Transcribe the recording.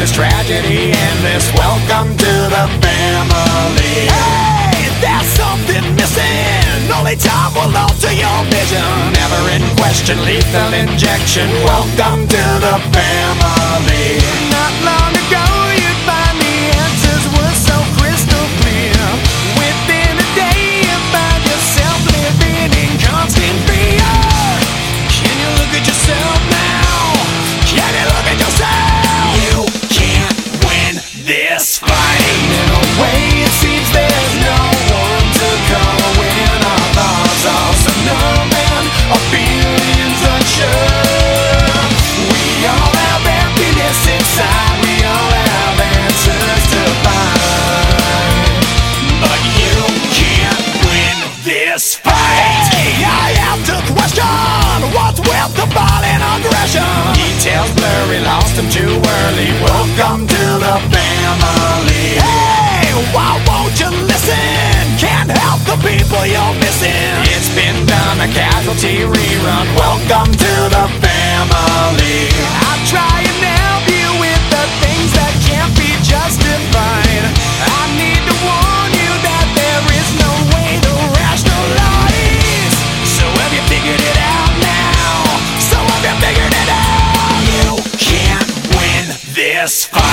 senseless tragedy endless. Welcome to the family. Hey, there's something missing. Only time will alter your vision. Never in question, lethal injection. Welcome to the family. Aggression. Details blurry, lost them too early. Welcome to the family. Hey, why won't you listen? Can't help the people you're missing. It's been done, a casualty rerun. Welcome to the family. satisfied.